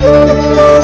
Música